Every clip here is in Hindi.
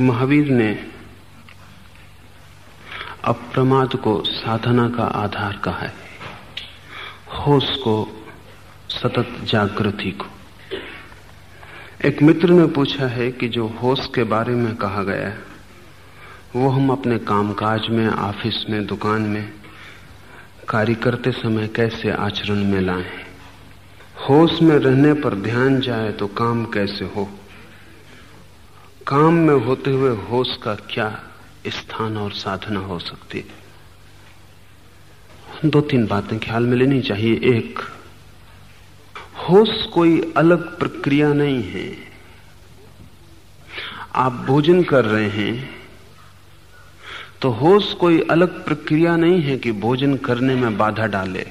महावीर ने अप्रमाद को साधना का आधार कहा है। होश को सतत जागृति को। एक मित्र ने पूछा है कि जो होश के बारे में कहा गया है, वो हम अपने कामकाज में, ऑफ़िस में, दुकान में, कार्य करते समय कैसे आचरण में लाएँ? होश में रहने पर ध्यान जाए तो काम कैसे हो? काम में होते हुए होश का क्या स्थान और साधना हो सकती है? दो तीन बातें ख्याल में लेनी चाहिए। एक, होश कोई अलग प्रक्रिया नहीं है। आप भोजन कर रहे हैं तो होश कोई अलग प्रक्रिया नहीं है कि भोजन करने में बाधा डाले।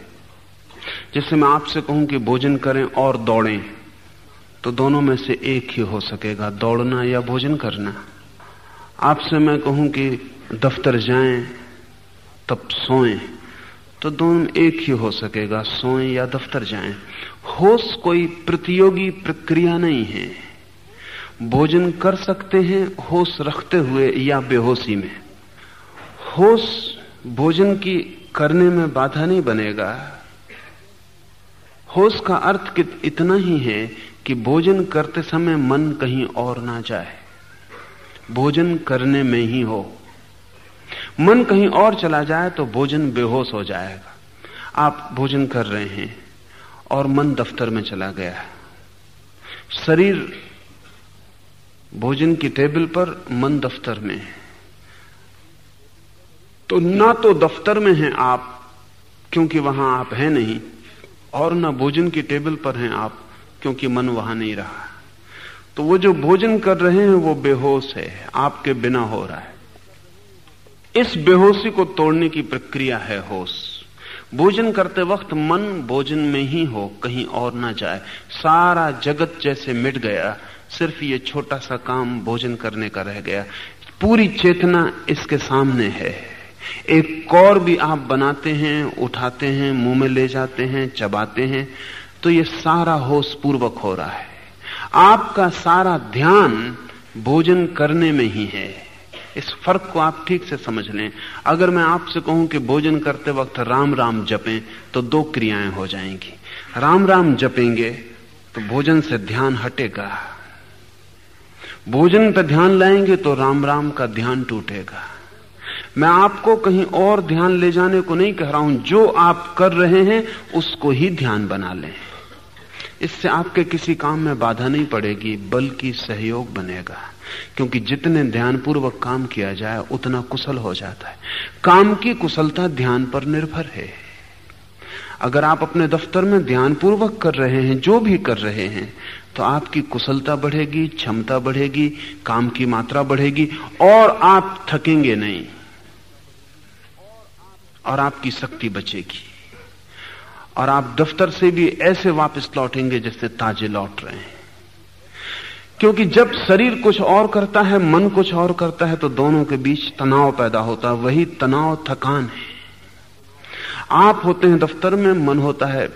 जैसे मैं आपसे कहूँ कि भोजन करें और दौड़ें। तो दोनों में से एक ही हो सकेगा, दौड़ना या भोजन करना। आपसे मैं कहूँ कि दफ्तर जाएँ, तब सोएँ। तो दोनों एक ही हो सकेगा, सोएँ या दफ्तर जाएँ। होश कोई प्रतियोगी प्रक्रिया नहीं है। भोजन कर सकते हैं, होश रखते हुए या बेहोशी में। होश भोजन की करने में बाधा नहीं बनेगा। होश का अर्थ इतना ही है कि भोजन करते समय मन कहीं और ना जाए। भोजन करने में ही हो। मन कहीं और चला जाए तो भोजन बेहोश हो जाएगा। आप भोजन कर रहे हैं और मन दफ्तर में चला गया। है शरीर भोजन की टेबल पर मन दफ्तर में है। तो ना तो दफ्तर में हैं आप, क्योंकि वहाँ आप हैं नहीं, और ना भोजन की टेबल पर हैं आप। क्योंकि मन वहाँ नहीं रहा। तो वो जो भोजन कर रहे हैं, वो बेहोश है, आपके बिना हो रहा है। इस बेहोशी को तोड़ने की प्रक्रिया है होश। भोजन करते वक्त मन भोजन में ही हो, कहीं और ना जाए। सारा जगत जैसे मिट गया, सिर्फ़ ये छोटा सा काम भोजन करने का रह गया। पूरी चेतना इसके सामने है। एक कौर भी आप बनाते हैं, उठाते हैं, मुँह में ले जाते हैं, चबाते हैं। तो ये सारा होश पूर्वक हो रहा है। आपका सारा ध्यान भोजन करने में ही है। इस फ़र्क को आप ठीक से समझ लें। अगर मैं आपसे कहूँ कि भोजन करते वक्त राम राम जपें तो दो क्रियाएँ हो जाएँगी। राम राम जपेंगे तो भोजन से ध्यान हटेगा। भोजन पर ध्यान लाएँगे तो राम राम का ध्यान टूटेगा। मैं आपको कहीं और ध्यान ले जाने को नहीं कह रहा हूँ। जो आप कर रहे हैं, उसको ही ध्यान बना लें। इससे आपके किसी काम में बाधा नहीं पड़ेगी, बल्कि सहयोग बनेगा। क्योंकि जितने ध्यानपूर्वक काम किया जाए, उतना कुशल हो जाता है। काम की कुशलता ध्यान पर निर्भर है। अगर आप अपने दफ्तर में ध्यानपूर्वक कर रहे हैं, जो भी कर रहे हैं तो आपकी कुशलता बढ़ेगी, क्षमता बढ़ेगी, काम की मात्रा बढ़ेगी, और आप थकेंगे नहीं। और आपकी शक्ति बचेगी। और आप दफ्तर से भी ऐसे वापस लौटेंगे जैसे ताजे लौट रहे हैं। क्योंकि जब शरीर कुछ और करता है, मन कुछ और करता है तो दोनों के बीच तनाव पैदा होता है। वही तनाव, थकान है। आप होते हैं दफ्तर में, मन होता है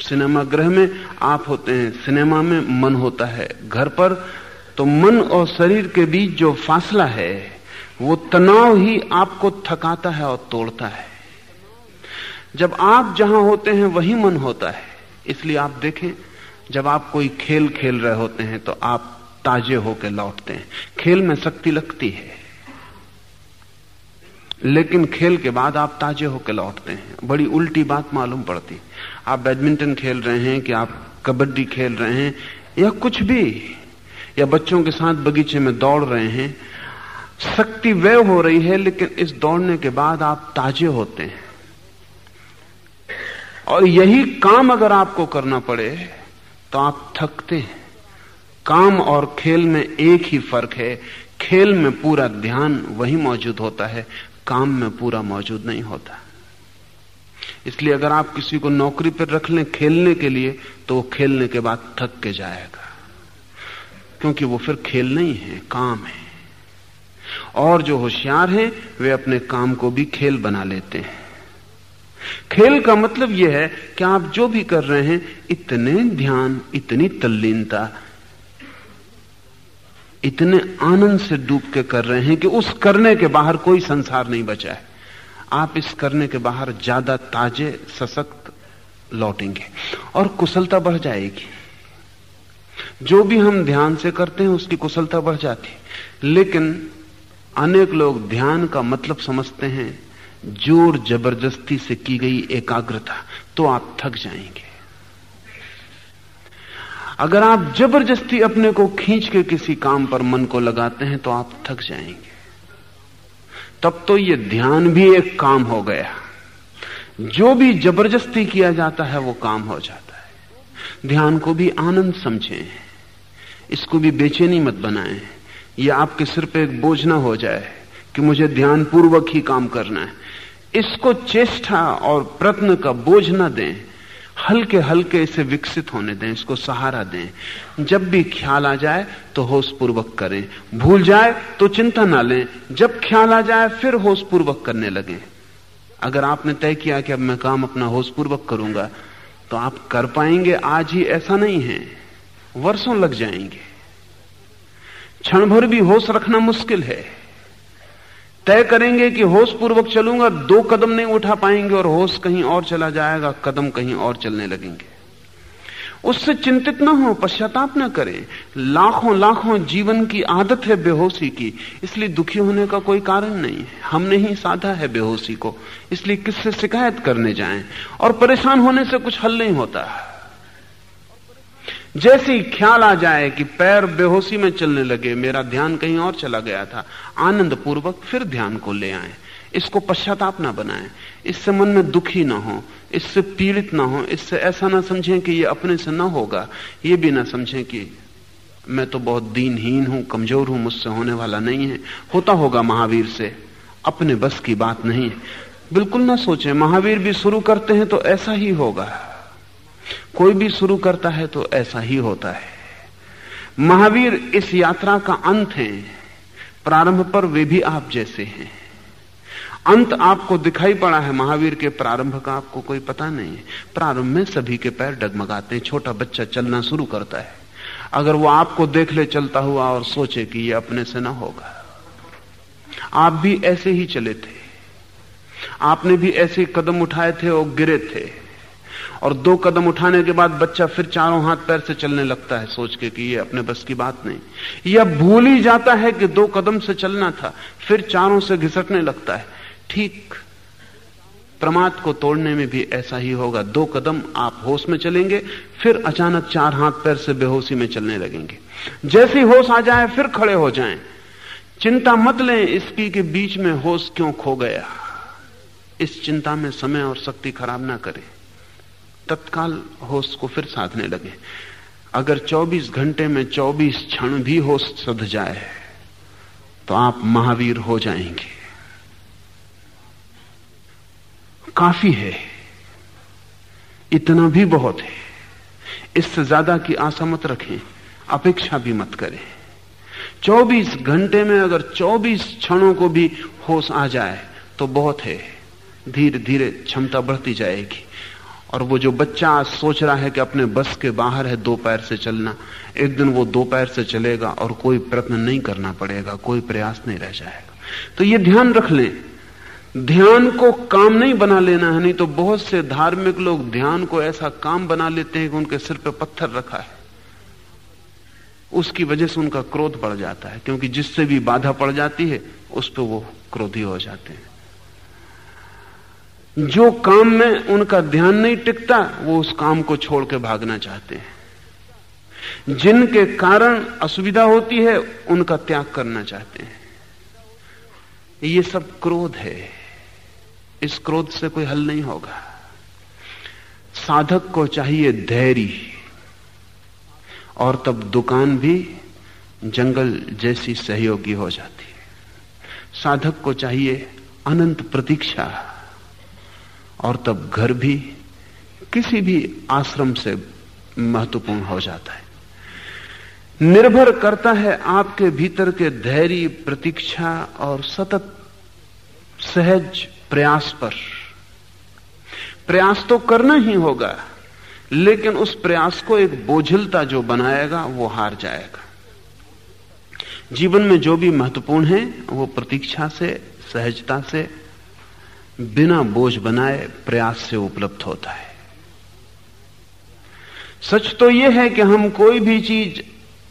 सिनेमा गृह में। आप होते हैं सिनेमा में, मन होता है घर पर। तो मन और शरीर के बीच जो फासला है, वो तनाव ही आपको थकाता है और तोड़ता है। जब आप जहाँ होते हैं, वही मन होता है। इसलिए आप देखें, जब आप कोई खेल खेल रहे होते हैं तो आप ताजे होकर लौटते हैं। खेल में शक्ति लगती है। लेकिन खेल के बाद आप ताजे होकर लौटते हैं। बड़ी उल्टी बात मालूम पड़ती। आप बैडमिंटन खेल रहे हैं कि आप कबड्डी खेल रहे हैं, या कुछ भी, या बच्चों के साथ बगीचे में दौड़ रहे हैं। शक्ति व्यय हो रही है, लेकिन इस दौड़ने के बाद आप ताजे होते हैं। और यही काम अगर आपको करना पड़े तो आप थकते हैं। काम और खेल में एक ही फ़र्क है। खेल में पूरा ध्यान वही मौजूद होता है, काम में पूरा मौजूद नहीं होता। इसलिए अगर आप किसी को नौकरी पर रख लें खेलने के लिए तो वो खेलने के बाद थक के जाएगा। क्योंकि वो फिर खेल नहीं है, काम है। और जो होशियार हैं, वे अपने काम को भी खेल बना लेते हैं। खेल का मतलब यह है कि आप जो भी कर रहे हैं, इतने ध्यान, इतनी तल्लीनता, इतने आनंद से डूब के कर रहे हैं कि उस करने के बाहर कोई संसार नहीं बचा है। आप इस करने के बाहर ज़्यादा ताजे, सशक्त लौटेंगे और कुशलता बढ़ जाएगी। जो भी हम ध्यान से करते हैं, उसकी कुशलता बढ़ जाती है। लेकिन अनेक लोग ध्यान का मतलब समझते हैं ज़ोर ज़बरदस्ती से की गई एकाग्रता तो आप थक जाएँगे। अगर आप ज़बरदस्ती अपने को खींच के किसी काम पर मन को लगाते हैं तो आप थक जाएँगे। तब तो यह ध्यान भी एक काम हो गया। जो भी ज़बरदस्ती किया जाता है, वो काम हो जाता है। ध्यान को भी आनंद समझें। इसको भी बेचैनी मत बनाएँ। यह आपके सिर पे एक बोझ ना हो जाए कि मुझे ध्यान पूर्वक ही काम करना है। इसको चेष्टा और प्रत्न का बोझ न दें। हल्के हल्के इसे विकसित होने दें, इसको सहारा दें। जब भी ख्याल आ जाए तो होश पूर्वक करें। भूल जाए तो चिंता ना लें। जब ख्याल आ जाए, फिर होश पूर्वक करने लगे। अगर आपने तय किया कि अब मैं काम अपना होश पूर्वक करूँगा तो आप कर पाएँगे। आज ही ऐसा नहीं है। वर्षों लग जाएँगे। क्षण भर भी होश रखना मुश्किल है। तय करेंगे कि होश पूर्वक चलूँगा, दो कदम नहीं उठा पाएँगे और होश कहीं और चला जाएगा, कदम कहीं और चलने लगेंगे। उससे चिंतित ना हो, पश्चाताप ना करें। लाखों लाखों जीवन की आदत है बेहोशी की, इसलिए दुखी होने का कोई कारण नहीं है। हमने ही साधा है बेहोशी को, इसलिए किससे शिकायत करने जाएँ? और परेशान होने से कुछ हल नहीं होता। है जैसे ही ख्याल आ जाए कि पैर बेहोशी में चलने लगे, मेरा ध्यान कहीं और चला गया था आनंद पूर्वक फिर ध्यान को ले आए। इसको पश्चाताप ना बनाए। इससे मन में दुखी ना हो, इससे पीड़ित ना हो, इससे ऐसा ना समझें कि ये अपने से ना होगा। ये भी ना समझें कि मैं तो बहुत दीनहीन हूँ, कमज़ोर हूँ, मुझसे होने वाला नहीं है। होता होगा महावीर से, अपने बस की बात नहीं। बिल्कुल ना सोचें, महावीर भी शुरू करते हैं तो ऐसा ही होगा। कोई भी शुरू करता है तो ऐसा ही होता है। महावीर इस यात्रा का अंत है। प्रारंभ पर वे भी आप जैसे हैं। अंत आपको दिखाई पड़ा है महावीर के प्रारंभ का, आपको कोई पता नहीं है। प्रारंभ में सभी के पैर डगमगाते हैं, छोटा बच्चा चलना शुरू करता है। अगर वो आपको देख ले चलता हुआ और सोचे कि ये अपने से ना होगा। आप भी ऐसे ही चले थे। आपने भी ऐसे कदम उठाए थे और गिरे थे। और दो कदम उठाने के बाद बच्चा फिर चारों हाथ पैर से चलने लगता है, सोच के कि ये अपने बस की बात नहीं। यह भूल ही जाता है कि दो कदम से चलना था, फिर चारों से घिसटने लगता है। ठीक, प्रमाद को तोड़ने में भी ऐसा ही होगा। दो कदम आप होश में चलेंगे, फिर अचानक चार हाथ पैर से बेहोशी में चलने लगेंगे। जैसे होश आ जाए, फिर खड़े हो जाएँ। चिंता मत लें इसकी के बीच में होश क्यों खो गया। इस चिंता में समय और शक्ति खराब ना करें। तत्काल होश को फिर साधने लगे। अगर 24 घंटे में 24 क्षण भी होश सध जाए तो आप महावीर हो जाएँगे। काफ़ी है। इतना भी बहुत है। इससे ज़्यादा की आशा मत रखें, अपेक्षा भी मत करें। 24 घंटे में अगर 24 क्षणों को भी होश आ जाए तो बहुत है। धीरे धीरे क्षमता बढ़ती जाएगी। और वो जो बच्चा आज सोच रहा है कि अपने बस के बाहर है, दो पैर से चलना, एक दिन वो दो पैर से चलेगा और कोई प्रयत्न नहीं करना पड़ेगा, कोई प्रयास नहीं रह जाएगा। तो ये ध्यान रख लें। ध्यान को काम नहीं बना लेना है, नहीं तो बहुत से धार्मिक लोग ध्यान को ऐसा काम बना लेते हैं कि उनके सिर पे पत्थर रखा है। उसकी वजह से उनका क्रोध बढ़ जाता है, क्योंकि जिससे भी बाधा पड़ जाती है, उस पर वो क्रोधी हो जाते हैं। जो काम में उनका ध्यान नहीं टिकता, वो उस काम को छोड़ के भागना चाहते हैं। जिनके कारण असुविधा होती है, उनका त्याग करना चाहते हैं। ये सब क्रोध है। इस क्रोध से कोई हल नहीं होगा। साधक को चाहिए धैर्य। और तब दुकान भी जंगल जैसी सहयोगी हो जाती है। साधक को चाहिए अनंत प्रतीक्षा। और तब घर भी किसी भी आश्रम से महत्वपूर्ण हो जाता है। निर्भर करता है आपके भीतर के धैर्य, प्रतीक्षा और सतत सहज प्रयास पर। प्रयास तो करना ही होगा, लेकिन उस प्रयास को एक बोझिलता जो बनाएगा, वो हार जाएगा। जीवन में जो भी महत्वपूर्ण है, वो प्रतीक्षा से, सहजता से बिना बोझ बनाए प्रयास से उपलब्ध होता है। सच तो यह है कि हम कोई भी चीज़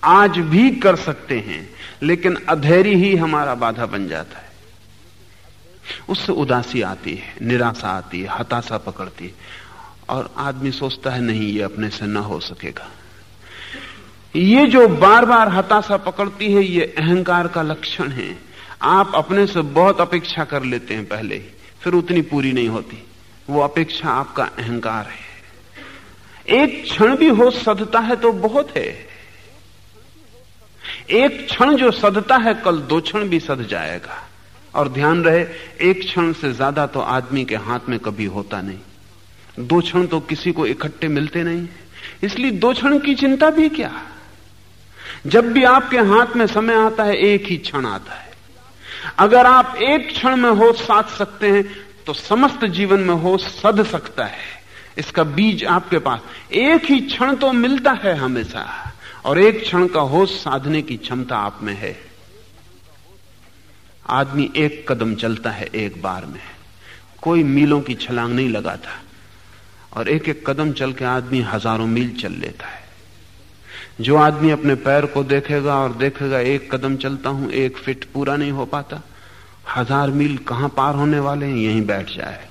आज भी कर सकते हैं, लेकिन अधैर्य ही हमारा बाधा बन जाता है। उससे उदासी आती है, निराशा आती है, हताशा पकड़ती है, और आदमी सोचता है, नहीं, ये अपने से ना हो सकेगा। ये जो बार बार हताशा पकड़ती है, ये अहंकार का लक्षण है। आप अपने से बहुत अपेक्षा कर लेते हैं पहले ही। फिर उतनी पूरी नहीं होती। वो अपेक्षा आपका अहंकार है। एक क्षण भी हो सदता है तो बहुत है। एक क्षण जो सदता है, कल दो क्षण भी सद जाएगा। और ध्यान रहे, एक क्षण से ज़्यादा तो आदमी के हाथ में कभी होता नहीं। दो क्षण तो किसी को इकट्ठे मिलते नहीं। इसलिए दो क्षण की चिंता भी क्या? जब भी आपके हाथ में समय आता है, एक ही क्षण आता है। अगर आप एक क्षण में होश साध सकते हैं तो समस्त जीवन में होश सद सकता है। इसका बीज आपके पास। एक ही क्षण तो मिलता है हमेशा, और एक क्षण का होश साधने की क्षमता आप में है। आदमी एक कदम चलता है एक बार में। कोई मीलों की छलांग नहीं लगाता, और एक एक कदम चल के आदमी हज़ारों मील चल लेता है। जो आदमी अपने पैर को देखेगा और देखेगा, एक कदम चलता हूँ, एक फिट पूरा नहीं हो पाता। हज़ार मील कहाँ पार होने वाले हैं, यहीं बैठ जाएगा।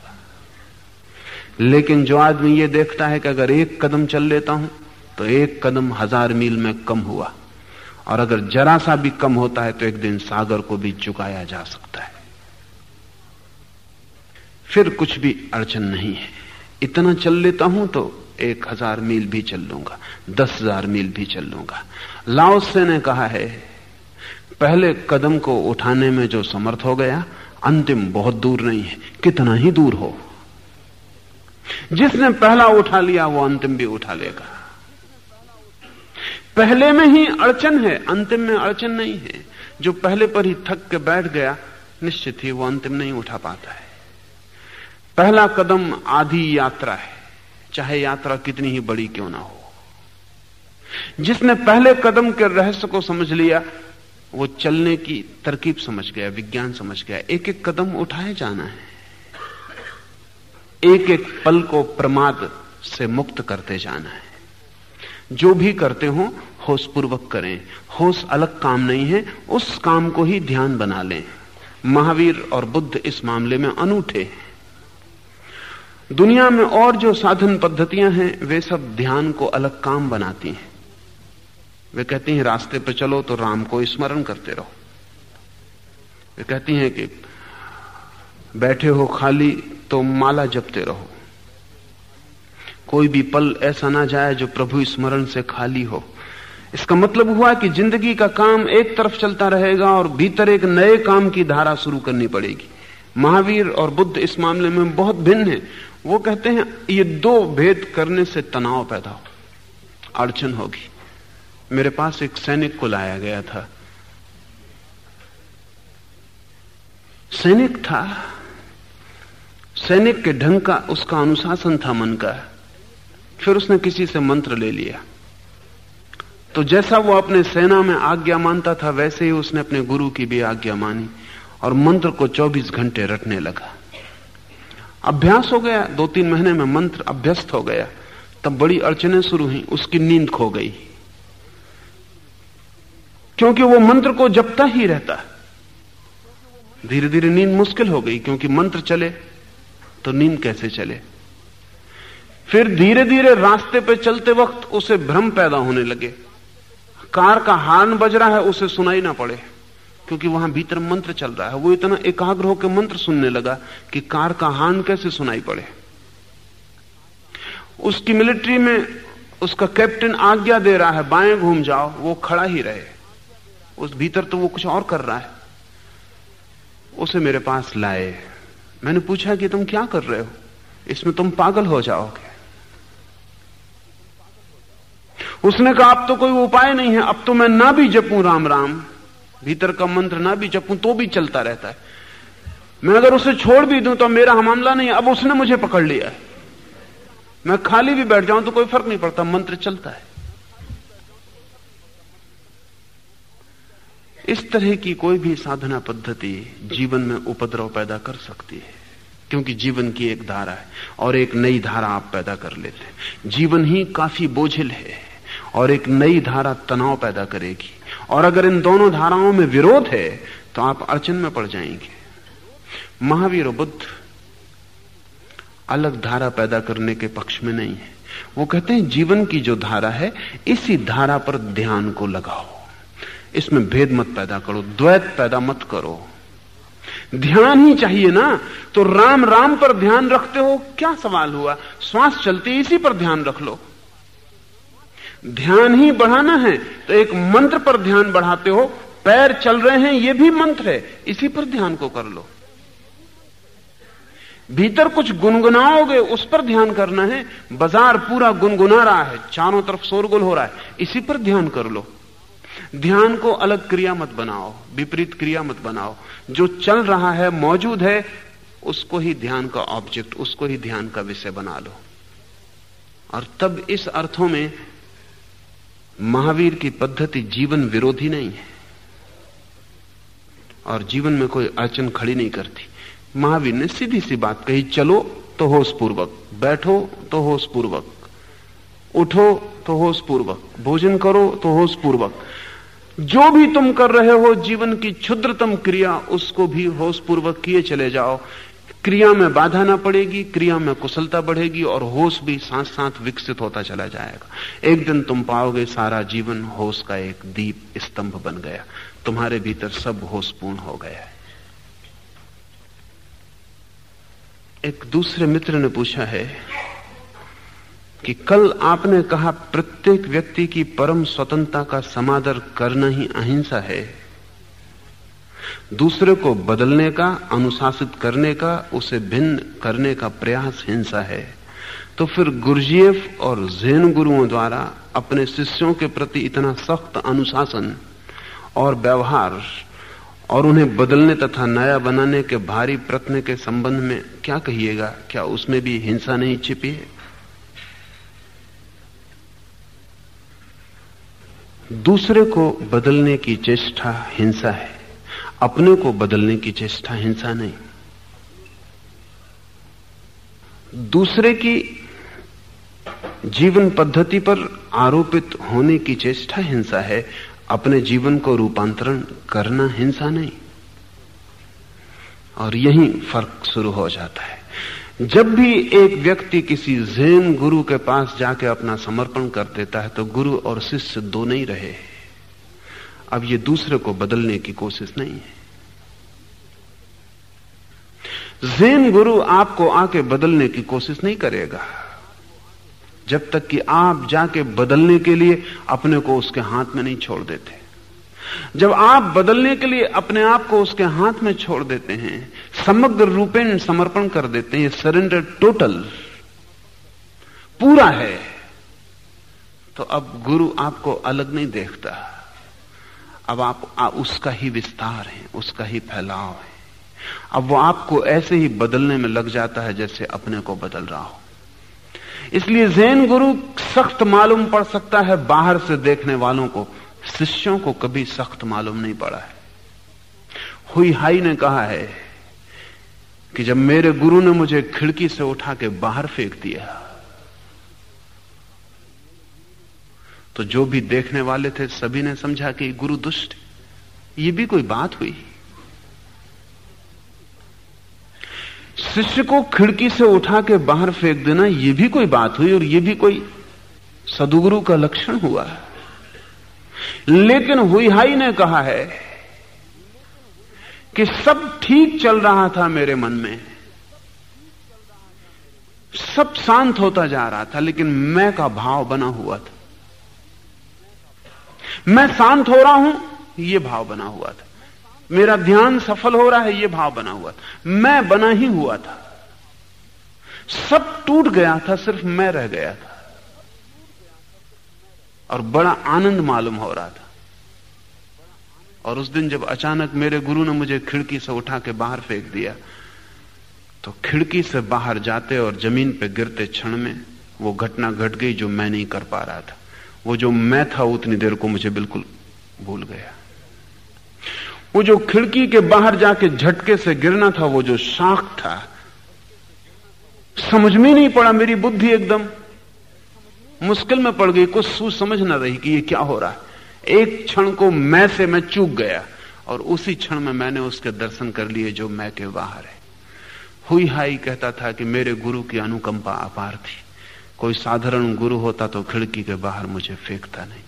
लेकिन जो आदमी ये देखता है कि अगर एक कदम चल लेता हूँ तो एक कदम हज़ार मील में कम हुआ। और अगर जरा सा भी कम होता है तो एक दिन सागर को भी चुकाया जा सकता है। फिर कुछ भी अड़चन नहीं है। इतना चल लेता हूँ तो एक हज़ार मील भी चल लूँगा, दस हज़ार मील भी चल लूँगा। लाओसे ने कहा है, पहले कदम को उठाने में जो समर्थ हो गया, अंतिम बहुत दूर नहीं है, कितना ही दूर हो। जिसने पहला उठा लिया, वो अंतिम भी उठा लेगा। पहले में ही अड़चन है, अंतिम में अड़चन नहीं है। जो पहले पर ही थक के बैठ गया, निश्चित ही वो अंतिम नहीं उठा पाता है। पहला कदम आधी यात्रा है। चाहे यात्रा कितनी ही बड़ी क्यों ना हो। जिसने पहले कदम के रहस्य को समझ लिया, वो चलने की तरकीब समझ गया, विज्ञान समझ गया। एक एक कदम उठाए जाना है। एक एक पल को प्रमाद से मुक्त करते जाना है। जो भी करते हो होश पूर्वक करें। होश अलग काम नहीं है, उस काम को ही ध्यान बना लें। महावीर और बुद्ध इस मामले में अनूठे हैं। दुनिया में और जो साधन पद्धतियाँ हैं, वे सब ध्यान को अलग काम बनाती हैं। वे कहती हैं, रास्ते पर चलो तो राम को स्मरण करते रहो। वे कहती हैं कि बैठे हो खाली तो माला जपते रहो। कोई भी पल ऐसा ना जाए जो प्रभु स्मरण से खाली हो। इसका मतलब हुआ कि ज़िंदगी का काम एक तरफ़ चलता रहेगा और भीतर एक नए काम की धारा शुरू करनी पड़ेगी। महावीर और बुद्ध इस मामले में बहुत भिन्न है। वो कहते हैं, ये दो भेद करने से तनाव पैदा हो, अड़चन होगी। मेरे पास एक सैनिक को लाया गया था। सैनिक था। सैनिक के ढंग का उसका अनुशासन था, मन का। फिर उसने किसी से मंत्र ले लिया। तो जैसा वो अपने सेना में आज्ञा मानता था, वैसे ही उसने अपने गुरु की भी आज्ञा मानी और मंत्र को 24 घंटे रटने लगा। अभ्यास हो गया दो तीन महीने में मंत्र अभ्यस्त हो गया। तब बड़ी अड़चने शुरू हुई, उसकी नींद खो गई। क्योंकि वो मंत्र को जपता ही रहता। धीरे धीरे नींद मुश्किल हो गई, क्योंकि मंत्र चले तो नींद कैसे चले? फिर धीरे धीरे रास्ते पे चलते वक्त उसे भ्रम पैदा होने लगे। कार का हार्न बज रहा है, उसे सुनाई ना पड़े। क्योंकि वहाँ भीतर मंत्र चल रहा है। वो इतना एकाग्र होकर मंत्र सुनने लगा कि कार का हार्न कैसे सुनाई पड़े। उसकी मिलिट्री में उसका कैप्टन आज्ञा दे रहा है, बाएँ घूम जाओ, वो खड़ा ही रहे। उस भीतर तो वो कुछ और कर रहा है। उसे मेरे पास लाए। मैंने पूछा कि तुम क्या कर रहे हो? इसमें तुम पागल हो जाओगे। उसने कहा, अब तो कोई उपाय नहीं है, अब तो मैं ना भी जपूं राम राम। भीतर का मंत्र ना भी जपूं तो भी चलता रहता है। मैं अगर उसे छोड़ भी दूँ तो मेरा मामला नहीं, अब उसने मुझे पकड़ लिया है। मैं खाली भी बैठ जाऊँ तो कोई फ़र्क नहीं पड़ता, मंत्र चलता है। इस तरह की कोई भी साधना पद्धति जीवन में उपद्रव पैदा कर सकती है, क्योंकि जीवन की एक धारा है और एक नई धारा आप पैदा कर लेते हैं। जीवन ही काफ़ी बोझिल है और एक नई धारा तनाव पैदा करेगी। और अगर इन दोनों धाराओं में विरोध है तो आप अड़चन में पड़ जाएँगे। महावीर बुद्ध अलग धारा पैदा करने के पक्ष में नहीं है। वो कहते हैं, जीवन की जो धारा है, इसी धारा पर ध्यान को लगाओ। इसमें भेद मत पैदा करो, द्वैत पैदा मत करो। ध्यान ही चाहिए ना तो राम राम पर ध्यान रखते हो, क्या सवाल हुआ? श्वास चलती इसी पर ध्यान रख लो। ध्यान ही बढ़ाना है। तो एक मंत्र पर ध्यान बढ़ाते हो, पैर चल रहे हैं यह भी मंत्र है। इसी पर ध्यान को कर लो। भीतर कुछ गुनगुनाओगे, उस पर ध्यान करना है। बाज़ार पूरा गुनगुना रहा है, चारों तरफ़ शोरगुल हो रहा है। इसी पर ध्यान कर लो। ध्यान को अलग क्रिया मत बनाओ, विपरीत क्रिया मत बनाओ। जो चल रहा है, मौजूद है, उसको ही ध्यान का ऑब्जेक्ट उसको ही ध्यान का विषय बना लो। और तब इस अर्थों में महावीर की पद्धति जीवन विरोधी नहीं है। और जीवन में कोई अड़चन खड़ी नहीं करती। महावीर ने सीधी सी बात कही, चलो तो होश पूर्वक बैठो तो होश पूर्वक उठो तो होश पूर्वक भोजन करो तो होश पूर्वक जो भी तुम कर रहे हो, जीवन की क्षुद्रतम क्रिया, उसको भी होश पूर्वक किए चले जाओ। क्रिया में बाधा ना पड़ेगी, क्रिया में कुशलता बढ़ेगी और होश भी साथ साथ विकसित होता चला जाएगा। एक दिन तुम पाओगे सारा जीवन होश का एक दीप स्तंभ बन गया। तुम्हारे भीतर सब होशपूर्ण हो गया है। एक दूसरे मित्र ने पूछा है कि कल आपने कहा प्रत्येक व्यक्ति की परम स्वतंत्रता का समादर करना ही अहिंसा है। दूसरे को बदलने का, अनुशासित करने का, उसे भिन्न करने का प्रयास हिंसा है। तो फिर गुरजीएफ और जैन गुरुओं द्वारा अपने शिष्यों के प्रति इतना सख्त अनुशासन और व्यवहार और उन्हें बदलने तथा नया बनाने के भारी प्रत्न के संबंध में क्या कहिएगा? क्या उसमें भी हिंसा नहीं छिपी है? दूसरे को बदलने की चेष्टा हिंसा है। अपने को बदलने की चेष्टा हिंसा नहीं। दूसरे की जीवन पद्धति पर आरोपित होने की चेष्टा हिंसा है, अपने जीवन को रूपांतरण करना हिंसा नहीं। और यही फ़र्क शुरू हो जाता है। जब भी एक व्यक्ति किसी जैन गुरु के पास जाके अपना समर्पण कर देता है तो गुरु और शिष्य दो नहीं रहे अब ये दूसरे को बदलने की कोशिश नहीं है। जैन गुरु आपको आके बदलने की कोशिश नहीं करेगा। जब तक कि आप जाके बदलने के लिए अपने को उसके हाथ में नहीं छोड़ देते। जब आप बदलने के लिए अपने आप को उसके हाथ में छोड़ देते हैं, समग्र रूपेण समर्पण कर देते हैं सरेंडर टोटल पूरा है तो अब गुरु आपको अलग नहीं देखता। अब आप आ, उसका ही विस्तार है उसका ही फैलाव है। अब वो आपको ऐसे ही बदलने में लग जाता है जैसे अपने को बदल रहा हो। इसलिए जैन गुरु सख्त मालूम पड़ सकता है बाहर से देखने वालों को शिष्यों को कभी सख्त मालूम नहीं पड़ा है। हुई हाई ने कहा है कि जब मेरे गुरु ने मुझे खिड़की से उठा के बाहर फेंक दिया तो जो भी देखने वाले थे, सभी ने समझा कि गुरु दुष्ट ये भी कोई बात हुई? शिष्य को खिड़की से उठा के बाहर फेंक देना यह भी कोई बात हुई और यह भी कोई सदुगुरु का लक्षण हुआ? लेकिन हुई हाई ने कहा है कि सब ठीक चल रहा था मेरे मन में। सब शांत होता जा रहा था, लेकिन मैं का भाव बना हुआ था। मैं शांत हो रहा हूँ यह भाव बना हुआ था। मेरा ध्यान सफल हो रहा है यह भाव बना हुआ था। मैं बना ही हुआ था। सब टूट गया था, सिर्फ़ मैं रह गया था। और बड़ा आनंद मालूम हो रहा था। और उस दिन जब अचानक मेरे गुरु ने मुझे खिड़की से उठा के बाहर फेंक दिया तो खिड़की से बाहर जाते और ज़मीन पर गिरते क्षण में वो घटना घट गट गई जो मैं नहीं कर पा रहा था। वो जो मैं था उतनी देर को मुझे बिल्कुल भूल गया। वो जो खिड़की के बाहर जाके झटके से गिरना था, वो जो शाख था, समझ में नहीं पड़ा मेरी बुद्धि एकदम। मुश्किल में पड़ गई, कुछ सूझ समझ ना रही कि ये क्या हो रहा है। एक क्षण को मैं से मैं चूक गया और उसी क्षण में मैंने उसके दर्शन कर लिए जो मैं के बाहर है। हुई हाई कहता था कि मेरे गुरु की अनुकंपा अपार थी। कोई साधारण गुरु होता तो खिड़की के बाहर मुझे फेंकता नहीं।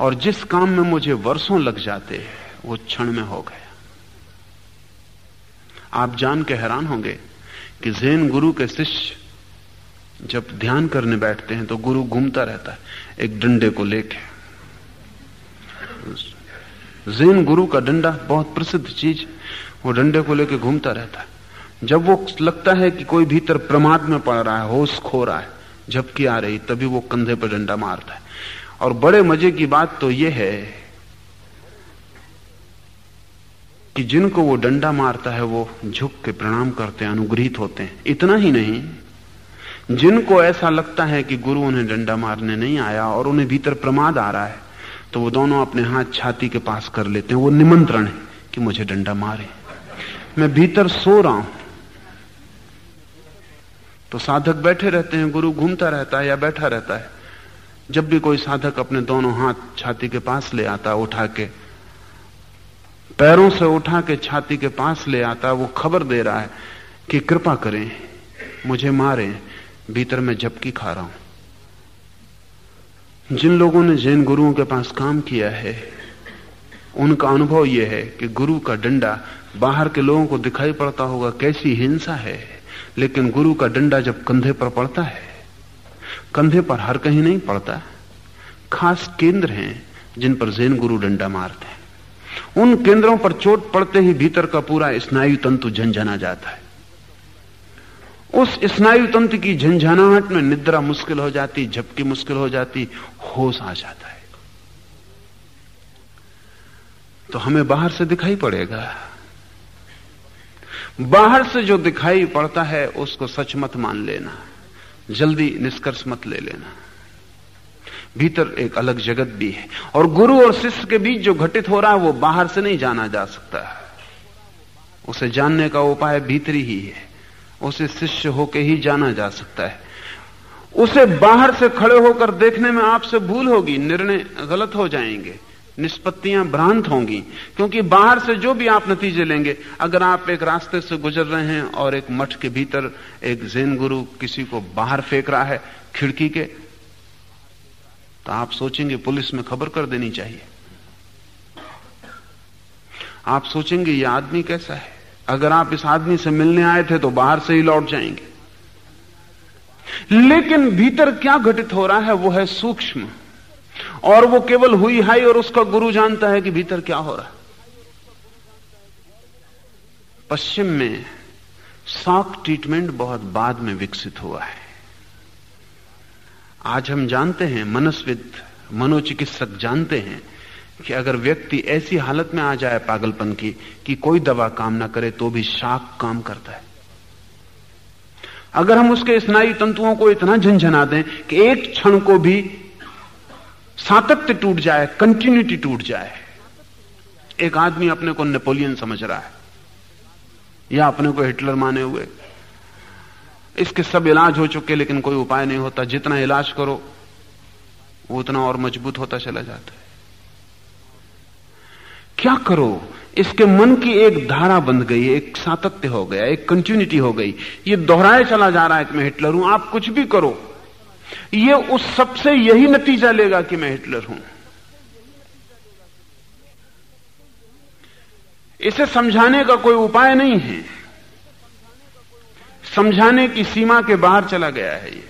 और जिस काम में मुझे वर्षों लग जाते हैं, वो क्षण में हो गया। आप जान के हैरान होंगे कि जैन गुरु के शिष्य जब ध्यान करने बैठते हैं तो गुरु घूमता रहता है, एक डंडे को लेके। जैन गुरु का डंडा बहुत प्रसिद्ध चीज़ वो डंडे को लेके घूमता रहता है। जब वो लगता है कि कोई भीतर प्रमाद में पड़ रहा है, होश खो रहा है झपकी आ रही, तभी वो कंधे पर डंडा मारता है। और बड़े मज़े की बात तो यह है कि जिनको वो डंडा मारता है, वो झुक के प्रणाम करते हैं, अनुग्रहित होते हैं। इतना ही नहीं, जिनको ऐसा लगता है कि गुरु उन्हें डंडा मारने नहीं आया और उन्हें भीतर प्रमाद आ रहा है तो वो दोनों अपने हाथ छाती के पास कर लेते हैं। वो निमंत्रण है कि मुझे डंडा मारे। मैं भीतर सो रहा हूँ। तो साधक बैठे रहते हैं, गुरु घूमता रहता है या बैठा रहता है। जब भी कोई साधक अपने दोनों हाथ छाती के पास ले आता, उठा के, पैरों से उठा के छाती के पास ले आता, वो खबर दे रहा है कि कृपा करें, मुझे मारे, भीतर में झपकी खा रहा हूँ। जिन लोगों ने जैन गुरुओं के पास काम किया है, उनका अनुभव यह है कि गुरु का डंडा बाहर के लोगों को दिखाई पड़ता होगा, कैसी हिंसा है। लेकिन गुरु का डंडा जब कंधे पर पड़ता है, कंधे पर हर कहीं नहीं पड़ता, खास केंद्र हैं जिन पर जैन गुरु डंडा मारते हैं। उन केंद्रों पर चोट पड़ते ही भीतर का पूरा स्नायु तंतु झंझना जाता है। उस स्नायु तंत्र की झंझनाहट में निद्रा मुश्किल हो जाती, झपकी मुश्किल हो जाती, होश आ जाता है। तो हमें बाहर से दिखाई पड़ेगा बाहर से जो दिखाई पड़ता है, उसको सच मत मान लेना। जल्दी निष्कर्ष मत ले लेना। भीतर एक अलग जगत भी है। और गुरु और शिष्य के बीच जो घटित हो रहा है, वो बाहर से नहीं जाना जा सकता। उसे जानने का उपाय भीतरी ही है। उसे शिष्य होके ही जाना जा सकता है। उसे बाहर से खड़े होकर देखने में आपसे भूल होगी। निर्णय गलत हो जाएँगे। निष्पत्तियाँ भ्रांत होंगी, क्योंकि बाहर से जो भी आप नतीजे लेंगे, अगर आप एक रास्ते से गुजर रहे हैं और एक मठ के भीतर एक जैन गुरु किसी को बाहर फेंक रहा है खिड़की के तो आप सोचेंगे पुलिस में खबर कर देनी चाहिए। आप सोचेंगे ये आदमी कैसा है? अगर आप इस आदमी से मिलने आए थे तो बाहर से ही लौट जाएँगे। लेकिन भीतर क्या घटित हो रहा है वो है सूक्ष्म। और वो केवल हुई हाई और उसका गुरु जानता है कि भीतर क्या हो रहा है। पश्चिम में शॉक ट्रीटमेंट बहुत बाद में विकसित हुआ है। आज हम जानते हैं, मनस्विद, मनोचिकित्सक जानते हैं कि अगर व्यक्ति ऐसी हालत में आ जाए पागलपन की, कि कोई दवा काम ना करे तो भी शाक काम करता है। अगर हम उसके स्नायु तंतुओं को इतना झंझना दें कि एक क्षण को भी सातत्य टूट जाए कंटिन्यूटी टूट जाए। एक आदमी अपने को नेपोलियन समझ रहा है, या अपने को हिटलर माने हुए। इसके सब इलाज हो चुके, लेकिन कोई उपाय नहीं होता। जितना इलाज करो, वो उतना और मज़बूत होता चला जाता है। क्या करो? इसके मन की एक धारा बंध गई, एक सातत्य हो गया, एक कंटिन्यूटी हो गई। ये दोहराए चला जा रहा है कि मैं हिटलर हूँ, आप कुछ भी करो। ये उस सबसे यही नतीजा लेगा कि मैं हिटलर हूँ। इसे समझाने का कोई उपाय नहीं है। समझाने की सीमा के बाहर चला गया है ये।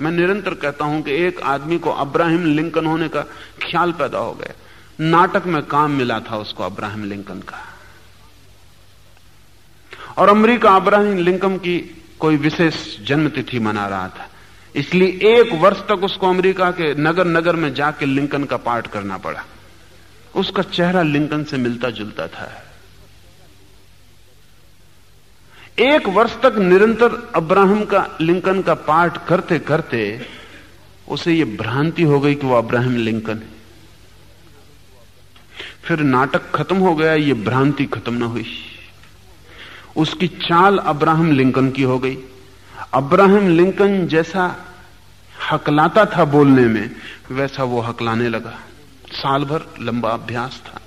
मैं निरंतर कहता हूँ कि एक आदमी को अब्राहिम लिंकन होने का ख्याल पैदा हो गया। नाटक में काम मिला था उसको अब्राहम लिंकन का। और अमेरिका अब्राहम लिंकन की कोई विशेष जन्मतिथि मना रहा था। इसलिए एक वर्ष तक उसको अमेरिका के नगर नगर में जाके लिंकन का पाठ करना पड़ा। उसका चेहरा लिंकन से मिलता जुलता था। एक वर्ष तक निरंतर अब्राहम का, लिंकन का पाठ करते करते उसे यह भ्रांति हो गई कि वो अब्राहम लिंकन है। फिर नाटक खत्म हो गया यह भ्रांति खत्म ना हुई। उसकी चाल अब्राहम लिंकन की हो गई। अब्राहम लिंकन जैसा हकलाता था बोलने में, वैसा वो हकलाने लगा। साल भर लंबा अभ्यास था।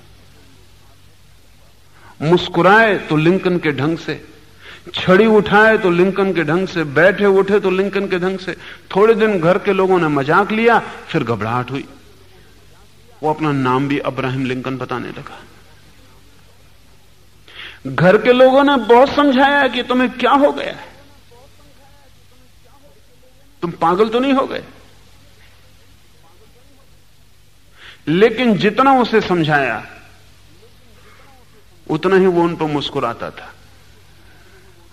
मुस्कुराए तो लिंकन के ढंग से, छड़ी उठाए तो लिंकन के ढंग से, बैठे उठे तो लिंकन के ढंग से, थोड़े दिन घर के लोगों ने मज़ाक लिया, फिर घबराहट हुई। वो अपना नाम भी अब्राहिम लिंकन बताने लगा। घर के लोगों ने बहुत समझाया कि तुम्हें क्या हो गया तुम पागल तो नहीं हो गए? लेकिन जितना उसे समझाया, उतना ही वो उन पर मुस्कुराता था।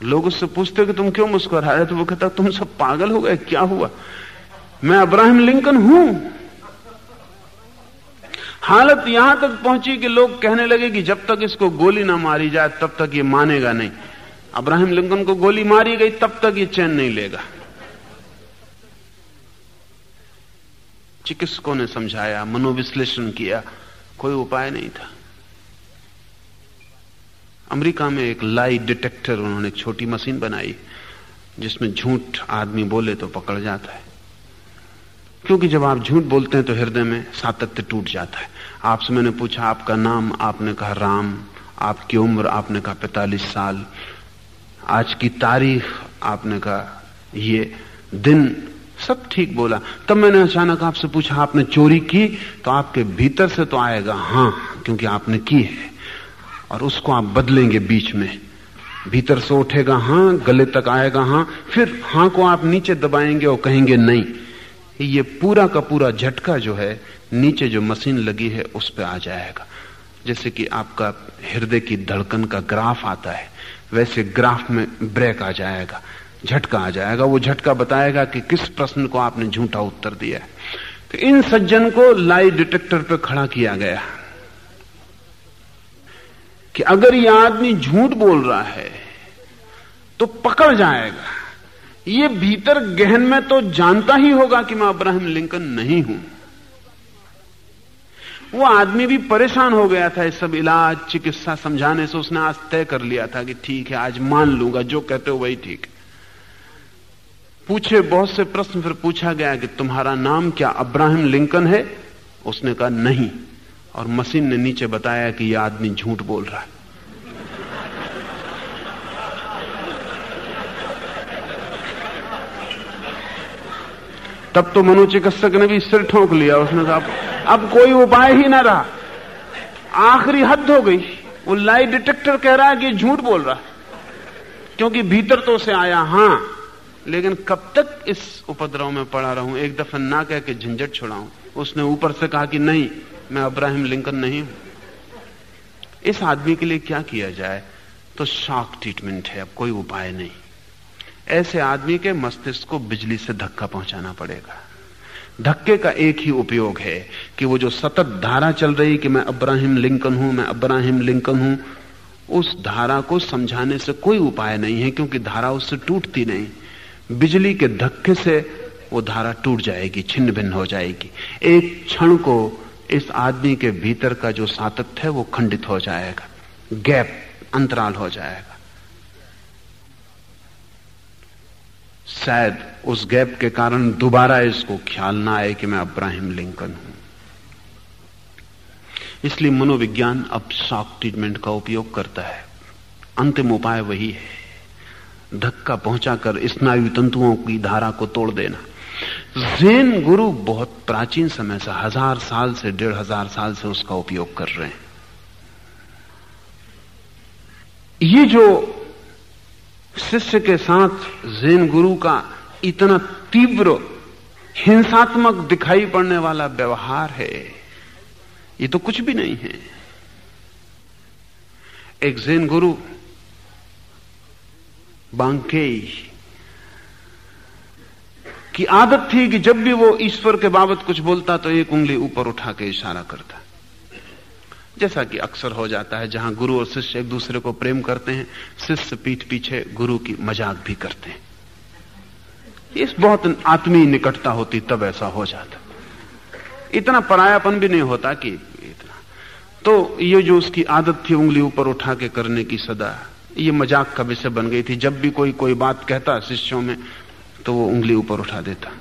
लोग उससे पूछते कि तुम क्यों मुस्कुरा रहे तो वो कहता, तुम सब पागल हो गए, क्या हुआ? मैं अब्राहम लिंकन हूँ। हालत यहाँ तक पहुँची कि लोग कहने लगे कि जब तक इसको गोली ना मारी जाए, तब तक ये मानेगा नहीं। अब्राहम लिंकन को गोली मारी गई, तब तक ये चैन नहीं लेगा। चिकित्सकों ने समझाया, मनोविश्लेषण किया, कोई उपाय नहीं था। अमेरिका में एक लाई डिटेक्टर उन्होंने छोटी मशीन बनाई, जिसमें झूठ आदमी बोले तो पकड़ जाता है। क्योंकि जब आप झूठ बोलते हैं तो हृदय में सातत्य टूट जाता है। आपसे मैंने पूछा, आपका नाम? आपने कहा, राम। आपकी उम्र? आपने कहा, पैतालीस साल। आज की तारीख? आपने कहा, ये दिन सब ठीक बोला। तब मैंने अचानक आपसे पूछा, आपने चोरी की? तो आपके भीतर से तो आएगा, हाँ, क्योंकि आपने की है। और उसको आप बदलेंगे बीच में। भीतर से उठेगा, हाँ, गले तक आएगा, हाँ, फिर हाँ को आप नीचे दबाएँगे और कहेंगे नहीं। ये पूरा का पूरा झटका जो है, नीचे जो मशीन लगी है, उस पर आ जाएगा। जैसे कि आपका हृदय की धड़कन का ग्राफ आता है, वैसे ग्राफ में ब्रेक आ जाएगा। झटका आ जाएगा, वो झटका बताएगा कि किस प्रश्न को आपने झूठा उत्तर दिया है। तो इन सज्जन को लाई डिटेक्टर पर खड़ा किया गया कि अगर यह आदमी झूठ बोल रहा है तो पकड़ जाएगा। ये भीतर गहन में तो जानता ही होगा कि मैं अब्राहम लिंकन नहीं हूँ। वो आदमी भी परेशान हो गया था, इस सब इलाज, चिकित्सा समझाने से उसने आज तय कर लिया था कि ठीक है, आज मान लूँगा, जो कहते हो वही ठीक पूछे, बहुत से प्रश्न, फिर पूछा गया कि तुम्हारा नाम क्या अब्राहम लिंकन है? उसने कहा, नहीं। और मशीन ने नीचे बताया कि यह आदमी झूठ बोल रहा है। तब तो मनोचिकित्सक ने भी सिर ठोंक लिया। उसने कहा, अब कोई उपाय ही ना रहा। आखिरी हद हो गई। वो लाई डिटेक्टर कह रहा है कि झूठ बोल रहा है। क्योंकि भीतर तो उसे आया, हाँ। लेकिन कब तक इस उपद्रव में पड़ा रहूँ? एक दफ़ा ना कह के झंझट छुड़ाऊं। उसने ऊपर से कहा कि नहीं, मैं अब्राहिम लिंकन नहीं हूँ। इस आदमी के लिए क्या किया जाए? तो शॉक ट्रीटमेंट है, अब कोई उपाय नहीं। ऐसे आदमी के मस्तिष्क को बिजली से धक्का पहुंचाना पड़ेगा। धक्के का एक ही उपयोग है कि वो जो सतत धारा चल रही कि मैं अब्राहिम लिंकन हूँ, मैं अब्राहिम लिंकन हूँ, उस धारा को समझाने से कोई उपाय नहीं है, क्योंकि धारा उससे टूटती नहीं। बिजली के धक्के से वो धारा टूट जाएगी, छिन्न भिन्न हो जाएगी। एक क्षण को इस आदमी के भीतर का जो सातत्य है वो खंडित हो जाएगा। गैप, अंतराल हो जाएगा। शायद उस गैप के कारण दोबारा इसको ख्याल ना आए कि मैं अब्राहिम लिंकन हूँ। इसलिए मनोविज्ञान अब शॉक ट्रीटमेंट का उपयोग करता है। अंतिम उपाय वही है। धक्का पहुंचाकर स्नायु तंतुओं की धारा को तोड़ देना। जैन गुरु बहुत प्राचीन समय से, हज़ार साल से, डेढ़ हज़ार साल से उसका उपयोग कर रहे हैं। ये जो शिष्य के साथ जैन गुरु का इतना तीव्र, हिंसात्मक दिखाई पड़ने वाला व्यवहार है, ये तो कुछ भी नहीं है। एक जैन गुरु बांकेई, की आदत थी कि जब भी वो ईश्वर के बाबत कुछ बोलता तो एक उंगली ऊपर उठा के इशारा करता। जैसा कि अक्सर हो जाता है, जहाँ गुरु और शिष्य एक दूसरे को प्रेम करते हैं, शिष्य पीठ पीछे गुरु की मज़ाक भी करते हैं। इस बहुत आत्मीय निकटता होती, तब ऐसा हो जाता। इतना परायापन भी नहीं होता कि इतना। तो ये जो उसकी आदत थी उंगली ऊपर उठा के करने की सदा ये मज़ाक का विषय बन गई थी? जब भी कोई कोई बात कहता शिष्यों में तो वो उंगली ऊपर उठा देता।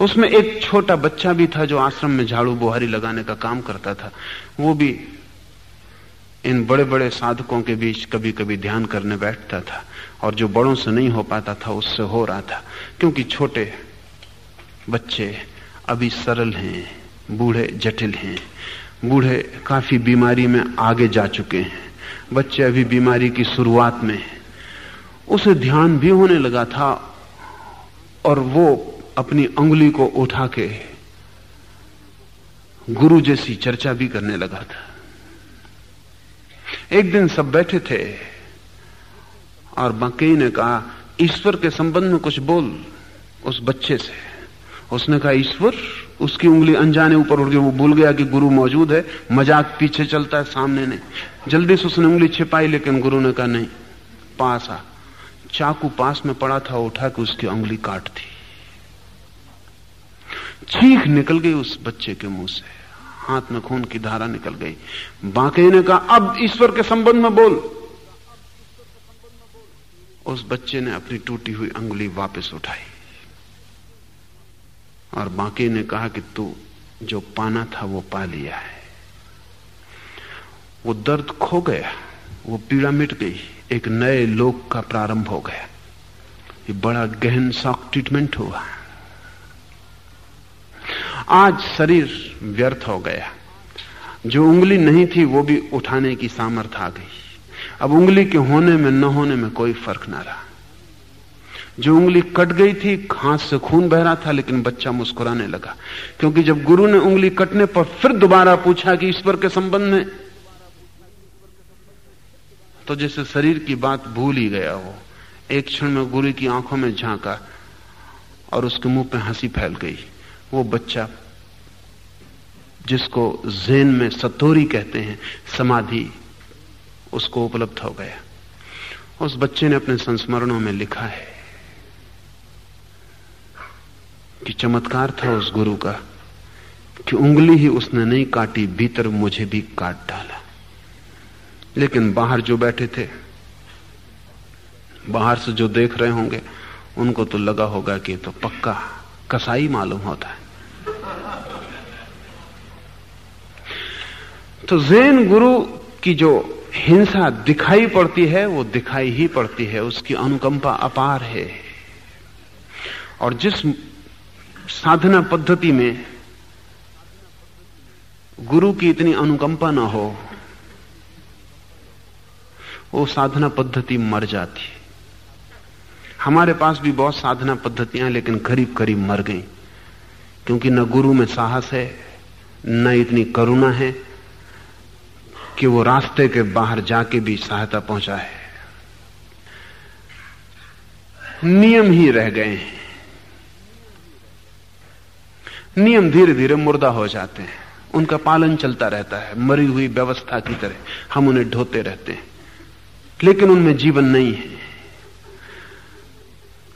उसमें एक छोटा बच्चा भी था जो आश्रम में झाड़ू बुहारी लगाने का काम करता था। वो भी इन बड़े बड़े साधकों के बीच कभी कभी ध्यान करने बैठता था और जो बड़ों से नहीं हो पाता था, उससे हो रहा था। क्योंकि छोटे बच्चे अभी सरल हैं, बूढ़े जटिल हैं। बूढ़े काफ़ी बीमारी में आगे जा चुके हैं। बच्चे अभी बीमारी की शुरुआत में उसे ध्यान भी होने लगा था और वो अपनी उंगली को उठा के गुरु जैसी चर्चा भी करने लगा था। एक दिन सब बैठे थे और बाकी ने कहा, ईश्वर के संबंध में कुछ बोल उस बच्चे से। उसने कहा, ईश्वर उसकी उंगली अनजाने ऊपर उड़ गई, वो भूल गया कि गुरु मौजूद है, मज़ाक पीछे चलता है सामने नहीं। जल्दी से उसने उंगली छिपाई, लेकिन गुरु ने कहा, नहीं, पास आ। चाकू पास में पड़ा था उठा के उसकी उंगली काट दी। चीख निकल गई उस बच्चे के मुँह से। हाथ में खून की धारा निकल गई। बाकी ने कहा, अब ईश्वर के संबंध में बोल। उस बच्चे ने अपनी टूटी हुई अंगुली वापस उठाई। और बाकी ने कहा कि तू जो पाना था वो पा लिया है। वो दर्द खो गया, वो पीड़ा मिट गई, एक नए लोक का प्रारंभ हो गया। ये बड़ा गहन शॉक ट्रीटमेंट हुआ। आज शरीर व्यर्थ हो गया। जो उंगली नहीं थी, वो भी उठाने की सामर्थ आ गई। अब उंगली के होने में, न होने में कोई फ़र्क ना रहा। जो उंगली कट गई थी हाथ से खून बह रहा था, लेकिन बच्चा मुस्कुराने लगा। क्योंकि जब गुरु ने उंगली कटने पर फिर दोबारा पूछा कि ईश्वर के संबंध में तो जैसे शरीर की बात भूल ही गया वो एक क्षण में गुरु की आँखों में झांका और उसके मुँह पे हँसी फैल गई। वो बच्चा, जिसको जेन में सतोरी कहते हैं, समाधि, उसको उपलब्ध हो गया। उस बच्चे ने अपने संस्मरणों में लिखा है कि चमत्कार था उस गुरु का कि उंगली ही उसने नहीं काटी, भीतर मुझे भी काट डाला। लेकिन बाहर जो बैठे थे, बाहर से जो देख रहे होंगे, उनको तो लगा होगा कि तो पक्का कसाई मालूम होता है। तो जैन गुरु की जो हिंसा दिखाई पड़ती है, वो दिखाई ही पड़ती है। उसकी अनुकंपा अपार है। और जिस साधना पद्धति में गुरु की इतनी अनुकंपा ना हो, वो साधना पद्धति मर जाती। है हमारे पास भी बहुत साधना पद्धतियाँ लेकिन करीब करीब मर गई, क्योंकि न गुरु में साहस है, न इतनी करुणा है कि वो रास्ते के बाहर जाके भी सहायता पहुँचा है नियम ही रह गए हैं। नियम धीरे धीरे मुर्दा हो जाते हैं। उनका पालन चलता रहता है। मरी हुई व्यवस्था की तरह हम उन्हें ढोते रहते हैं। लेकिन उनमें जीवन नहीं है।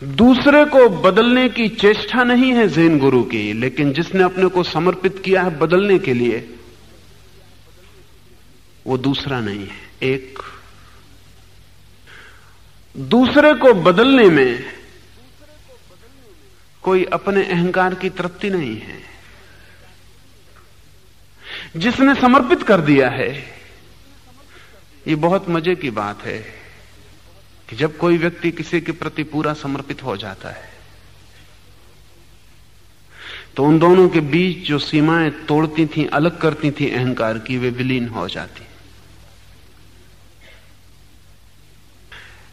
दूसरे को बदलने की चेष्टा नहीं है जैन गुरु की, लेकिन जिसने अपने को समर्पित किया है बदलने के लिए, वो दूसरा नहीं है। एक। दूसरे को बदलने में कोई अपने अहंकार की तृप्ति नहीं है। जिसने समर्पित कर दिया है, ये बहुत मज़े की बात है कि जब कोई व्यक्ति किसी के प्रति पूरा समर्पित हो जाता है तो उन दोनों के बीच जो सीमाएँ तोड़ती थी, अलग करती थी अहंकार की, वे विलीन हो जाती।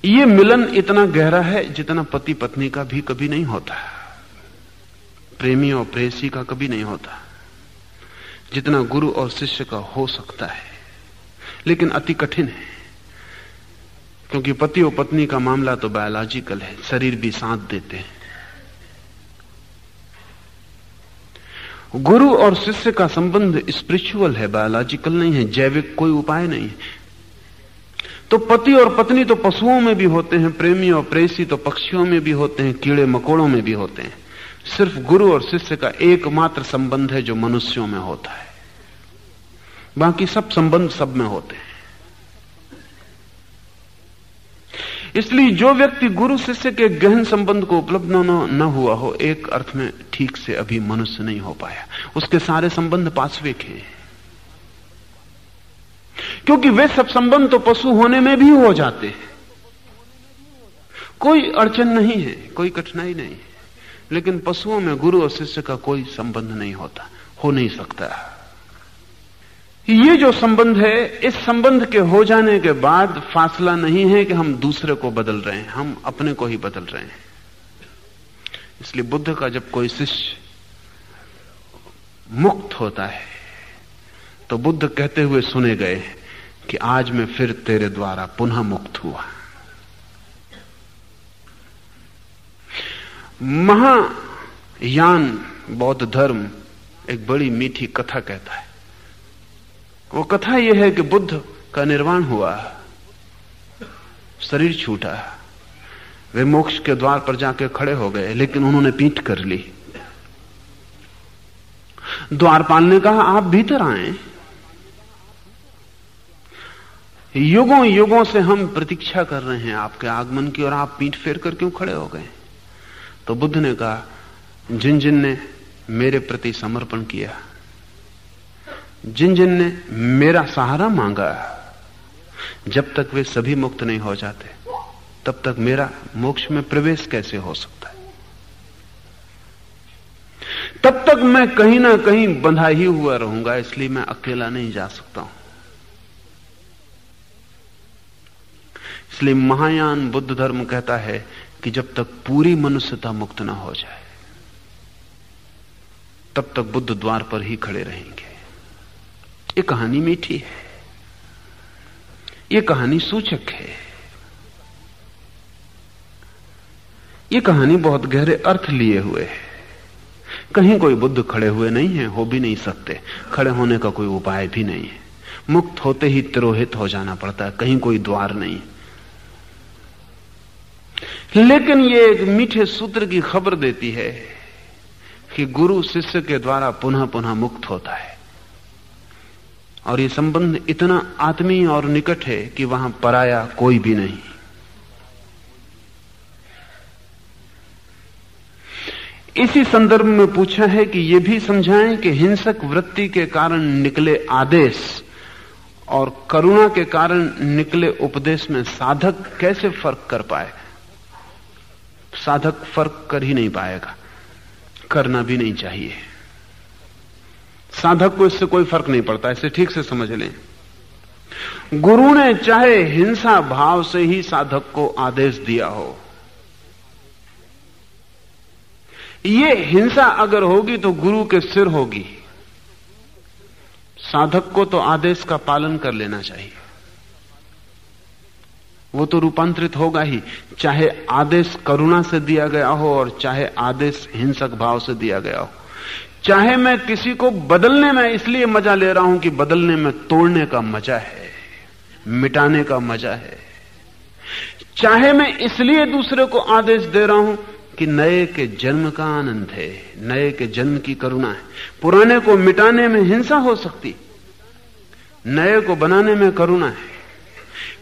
ये मिलन इतना गहरा है जितना पति पत्नी का भी कभी नहीं होता। प्रेमी और प्रेसी का कभी नहीं होता। जितना गुरु और शिष्य का हो सकता है। लेकिन अति कठिन है। क्योंकि पति और पत्नी का मामला तो बायोलॉजिकल है। शरीर भी साथ देते हैं। गुरु और शिष्य का संबंध स्पिरिचुअल है बायोलॉजिकल नहीं है, जैविक कोई उपाय नहीं है। तो पति और पत्नी तो पशुओं में भी होते हैं, प्रेमी और प्रेसी तो पक्षियों में भी होते हैं, कीड़े मकोड़ों में भी होते हैं। सिर्फ़ गुरु और शिष्य का एकमात्र संबंध है जो मनुष्यों में होता है। बाकी सब संबंध सब में होते हैं। इसलिए जो व्यक्ति गुरु शिष्य के गहन संबंध को उपलब्ध न, न हुआ हो एक अर्थ में ठीक से अभी मनुष्य नहीं हो पाया। उसके सारे संबंध पाश्विक हैं। क्योंकि वे सब संबंध तो पशु होने में भी हो जाते हैं। कोई अड़चन नहीं है कोई कठिनाई नहीं है। लेकिन पशुओं में गुरु और शिष्य का कोई संबंध नहीं होता, हो नहीं सकता। ये जो संबंध है, इस संबंध के हो जाने के बाद फासला नहीं है कि हम दूसरे को बदल रहे हैं, हम अपने को ही बदल रहे हैं। इसलिए बुद्ध का जब कोई शिष्य मुक्त होता है तो बुद्ध कहते हुए सुने गए कि आज मैं फिर तेरे द्वारा पुनः मुक्त हुआ। महायान बौद्ध धर्म एक बड़ी मीठी कथा कहता है। वो कथा यह है कि बुद्ध का निर्वाण हुआ, शरीर छूटा, वे मोक्ष के द्वार पर जाके खड़े हो गए, लेकिन उन्होंने पीठ कर ली। द्वारपाल ने कहा आप भीतर आए। युगों युगों से हम प्रतीक्षा कर रहे हैं आपके आगमन की, और आप पीठ फेर कर क्यों खड़े हो गए? तो बुद्ध ने कहा जिन जिन ने मेरे प्रति समर्पण किया जिन जिन ने मेरा सहारा मांगा, जब तक वे सभी मुक्त नहीं हो जाते, तब तक मेरा मोक्ष में प्रवेश कैसे हो सकता है? तब तक मैं कहीं ना कहीं बंधा ही हुआ रहूँगा, इसलिए मैं अकेला नहीं जा सकता हूँ। इसलिए महायान बुद्ध धर्म कहता है कि जब तक पूरी मनुष्यता मुक्त ना हो जाए, तब तक बुद्ध द्वार पर ही खड़े रहेंगे। ये कहानी मीठी है। ये कहानी सूचक है। ये कहानी बहुत गहरे अर्थ लिए हुए है। कहीं कोई बुद्ध खड़े हुए नहीं है, हो भी नहीं सकते। खड़े होने का कोई उपाय भी नहीं है। मुक्त होते ही तिरोहित हो जाना पड़ता है। कहीं कोई द्वार नहीं। लेकिन ये एक मीठे सूत्र की खबर देती है कि गुरु शिष्य के द्वारा पुनः पुनः मुक्त होता है। और ये संबंध इतना आत्मीय और निकट है कि वहाँ पराया कोई भी नहीं। इसी संदर्भ में पूछा है कि यह भी समझाएँ कि हिंसक वृत्ति के कारण निकले आदेश और करुणा के कारण निकले उपदेश में साधक कैसे फ़र्क कर पाए? साधक फ़र्क कर ही नहीं पाएगा। करना भी नहीं चाहिए। साधक को इससे कोई फ़र्क नहीं पड़ता, इसे ठीक से समझ लें। गुरु ने चाहे हिंसा भाव से ही साधक को आदेश दिया हो। ये हिंसा अगर होगी तो गुरु के सिर होगी। साधक को तो आदेश का पालन कर लेना चाहिए। वो तो रूपांतरित होगा ही। चाहे आदेश करुणा से दिया गया हो और चाहे आदेश हिंसक भाव से दिया गया हो। चाहे मैं किसी को बदलने में इसलिए मज़ा ले रहा हूँ कि बदलने में तोड़ने का मज़ा है, मिटाने का मज़ा है। चाहे मैं इसलिए दूसरे को आदेश दे रहा हूँ कि नए के जन्म का आनंद है, नए के जन्म की करुणा है। पुराने को मिटाने में हिंसा हो सकती, नए को बनाने में करुणा है।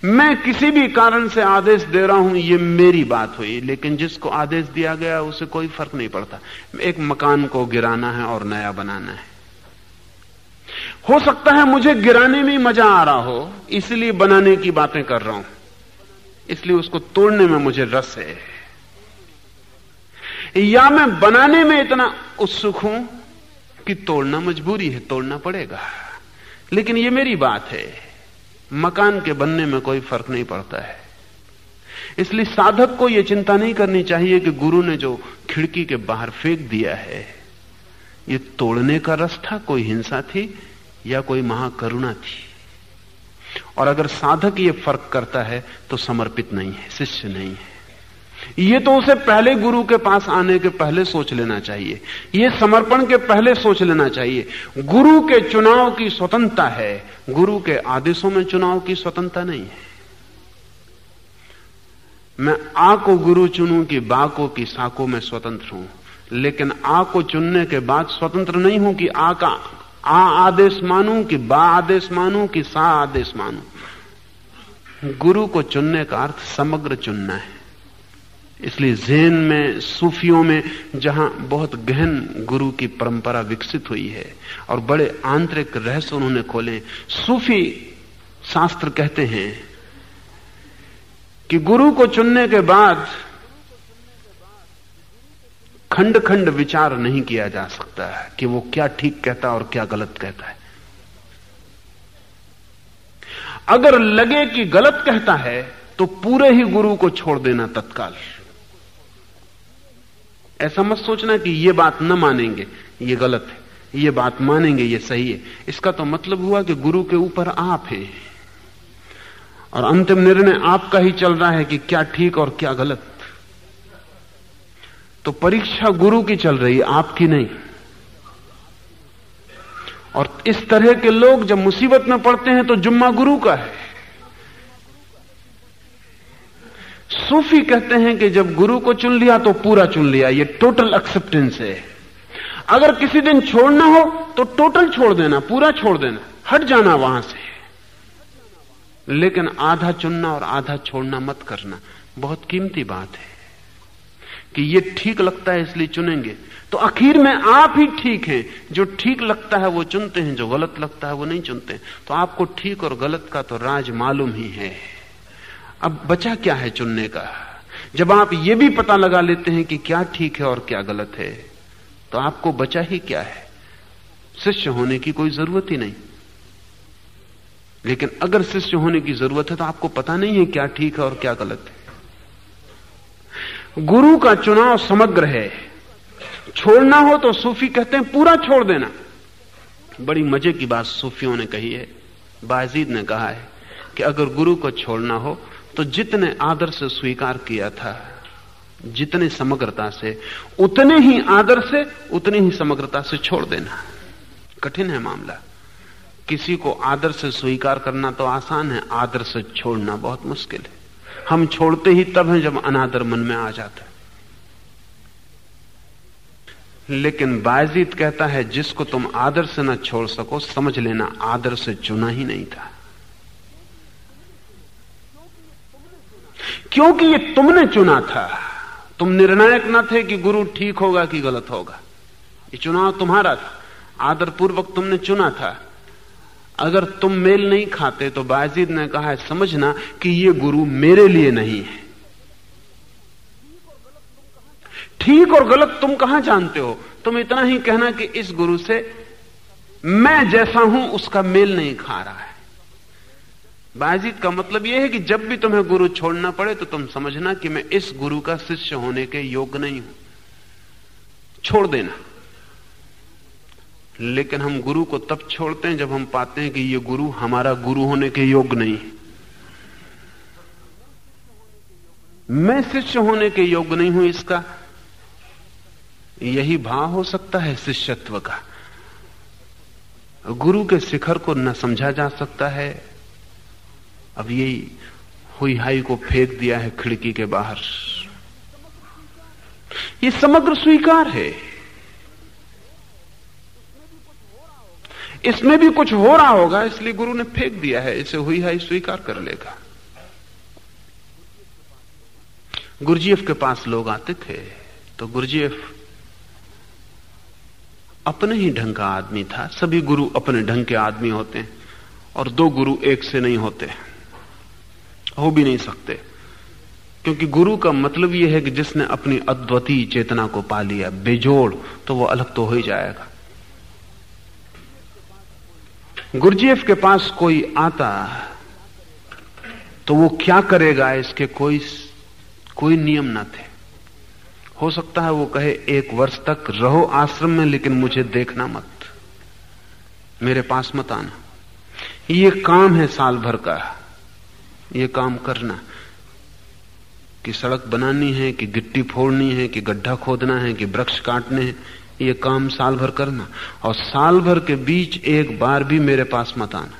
मैं किसी भी कारण से आदेश दे रहा हूँ, ये मेरी बात हुई। लेकिन जिसको आदेश दिया गया, उसे कोई फ़र्क नहीं पड़ता। एक मकान को गिराना है और नया बनाना है। हो सकता है मुझे गिराने में मज़ा आ रहा हो, इसलिए बनाने की बातें कर रहा हूँ। इसलिए उसको तोड़ने में मुझे रस है। या मैं बनाने में इतना उत्सुक हूँ कि तोड़ना मजबूरी है, तोड़ना पड़ेगा। लेकिन यह मेरी बात है। मकान के बनने में कोई फ़र्क नहीं पड़ता है। इसलिए साधक को यह चिंता नहीं करनी चाहिए कि गुरु ने जो खिड़की के बाहर फेंक दिया है, ये तोड़ने का रस था कोई हिंसा थी या कोई महाकरुणा थी? और अगर साधक ये फ़र्क करता है तो समर्पित नहीं है, शिष्य नहीं है। ये तो उसे पहले गुरु के पास आने के पहले सोच लेना चाहिए। ये समर्पण के पहले सोच लेना चाहिए। गुरु के चुनाव की स्वतंत्रता है। गुरु के आदेशों में चुनाव की स्वतंत्रता नहीं है। मैं आ को गुरु चुनूं कि बा को की साको में स्वतंत्र हूँ। लेकिन आ को चुनने के बाद स्वतंत्र नहीं हूँ कि आ का आ आदेश मानू कि बा आदेश मानू कि सा आदेश मानू। गुरु को चुनने का अर्थ समग्र चुनना है। इसलिए जैन में, सूफियों में, जहाँ बहुत गहन गुरु की परंपरा विकसित हुई है और बड़े आंतरिक रहस्य उन्होंने खोले, सूफी शास्त्र कहते हैं कि गुरु को चुनने के बाद खंड खंड विचार नहीं किया जा सकता है कि वो क्या ठीक कहता और क्या गलत कहता है। अगर लगे कि गलत कहता है तो पूरे ही गुरु को छोड़ देना तत्काल। ऐसा मत सोचना कि ये बात न मानेंगे। ये गलत है। ये बात मानेंगे, ये सही है। इसका तो मतलब हुआ कि गुरु के ऊपर आप हैं। और अंतिम निर्णय आपका ही चल रहा है कि क्या ठीक और क्या गलत। तो परीक्षा गुरु की चल रही है, आपकी नहीं। और इस तरह के लोग जब मुसीबत में पड़ते हैं तो जुम्मा गुरु का है। सूफी कहते हैं कि जब गुरु को चुन लिया तो पूरा चुन लिया। ये टोटल एक्सेप्टेंस है। अगर किसी दिन छोड़ना हो तो टोटल छोड़ देना, पूरा छोड़ देना। हट जाना वहाँ से। लेकिन आधा चुनना और आधा छोड़ना मत करना, बहुत कीमती बात है। कि ये ठीक लगता है इसलिए चुनेंगे। तो आखिर में आप ही ठीक हैं। जो ठीक लगता है वो चुनते हैं, जो गलत लगता है वो नहीं चुनते। तो आपको ठीक और गलत का तो राज मालूम ही है। अब बचा क्या है चुनने का? जब आप ये भी पता लगा लेते हैं कि क्या ठीक है और क्या गलत है तो आपको बचा ही क्या है? शिष्य होने की कोई ज़रूरत ही नहीं। लेकिन अगर शिष्य होने की ज़रूरत है तो आपको पता नहीं है क्या ठीक है और क्या गलत है। गुरु का चुनाव समग्र है। छोड़ना हो तो सूफी कहते हैं, पूरा छोड़ देना। बड़ी मज़े की बात सूफियों ने कही है। बाजीद ने कहा है कि अगर गुरु को छोड़ना हो तो जितने आदर से स्वीकार किया था, जितने समग्रता से, उतने ही आदर से, उतनी ही समग्रता से छोड़ देना। कठिन है मामला। किसी को आदर से स्वीकार करना तो आसान है, आदर से छोड़ना बहुत मुश्किल है। हम छोड़ते ही तब हैं जब अनादर मन में आ जाता है। लेकिन बायजीत कहता है, जिसको तुम आदर से ना छोड़ सको, समझ लेना, आदर से चुना ही नहीं था। क्योंकि ये तुमने चुना था। तुम निर्णायक न थे कि गुरु ठीक होगा कि गलत होगा। ये चुनाव तुम्हारा था। आदरपूर्वक तुमने चुना था। अगर तुम मेल नहीं खाते तो बाजीद ने कहा है समझना कि ये गुरु मेरे लिए नहीं है। ठीक और गलत तुम कहाँ जानते हो? तुम इतना ही कहना कि इस गुरु से मैं जैसा हूँ, उसका मेल नहीं खा रहा है। बाजीद का मतलब यह है कि जब भी तुम्हें गुरु छोड़ना पड़े तो तुम समझना कि मैं इस गुरु का शिष्य होने के योग्य नहीं हूँ। छोड़ देना। लेकिन हम गुरु को तब छोड़ते हैं जब हम पाते हैं कि ये गुरु हमारा गुरु होने के योग्य नहीं मैं शिष्य होने के योग्य नहीं हूँ इसका। यही भाव हो सकता है शिष्यत्व का। गुरु के शिखर को न समझा जा सकता है अब यही हुई हाई को फेंक दिया है खिड़की के बाहर। ये समग्र स्वीकार है। इसमें भी कुछ हो रहा होगा, इसलिए गुरु ने फेंक दिया है, इसे हुई हाई स्वीकार कर लेगा। गुरुजीएफ के पास लोग आते थे तो गुरुजीएफ अपने ही ढंग का आदमी था। सभी गुरु अपने ढंग के आदमी होते हैं, और दो गुरु एक से नहीं होते। हो भी नहीं सकते। क्योंकि गुरु का मतलब यह है कि जिसने अपनी अद्वितीय चेतना को पा लिया, बेजोड़ तो वो अलग तो हो ही जाएगा। गुरुजीएफ के पास कोई आता तो वो क्या करेगा, इसके कोई कोई नियम ना थे। हो सकता है वो कहे, एक वर्ष तक रहो आश्रम में, लेकिन मुझे देखना मत। मेरे पास मत आना। ये काम है साल भर का। ये काम करना। कि सड़क बनानी है, कि गिट्टी फोड़नी है, कि गड्ढा खोदना है, कि वृक्ष काटने हैं, ये काम साल भर करना। और साल भर के बीच एक बार भी मेरे पास मत आना।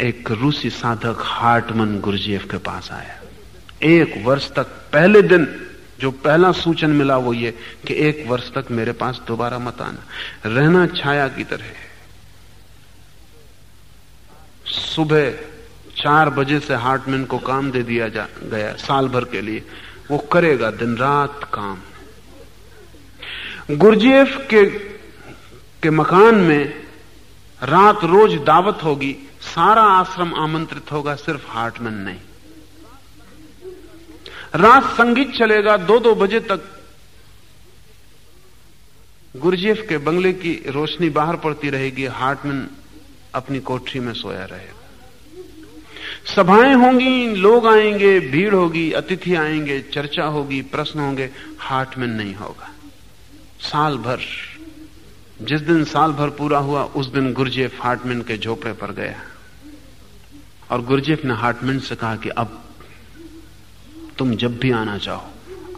एक रूसी साधक हार्टमन गुरुजीएफ के पास आया। एक वर्ष तक पहले दिन जो पहला सूचन मिला वो ये कि एक वर्ष तक मेरे पास दोबारा मत आना। रहना छाया की तरह सुबह चार बजे से हार्टमैन को काम दे दिया जा, गया साल भर के लिए। वो करेगा, दिन रात काम। गुरजेफ के के मकान में रात रोज दावत होगी, सारा आश्रम आमंत्रित होगा, सिर्फ़ हार्टमैन नहीं। रात संगीत चलेगा दो दो बजे तक गुरजेफ के बंगले की रोशनी बाहर पड़ती रहेगी, हार्टमैन अपनी कोठरी में सोया रहेगा सभाएँ होंगी, लोग आएँगे, भीड़ होगी, अतिथि आएँगे, चर्चा होगी, प्रश्न होंगे हार्टमैन नहीं होगा। साल भर, जिस दिन साल भर पूरा हुआ, उस दिन गुरजेफ हार्टमैन के झोपड़े पर गया। और गुरजेफ ने हार्टमैन से कहा कि अब तुम जब भी आना चाहो,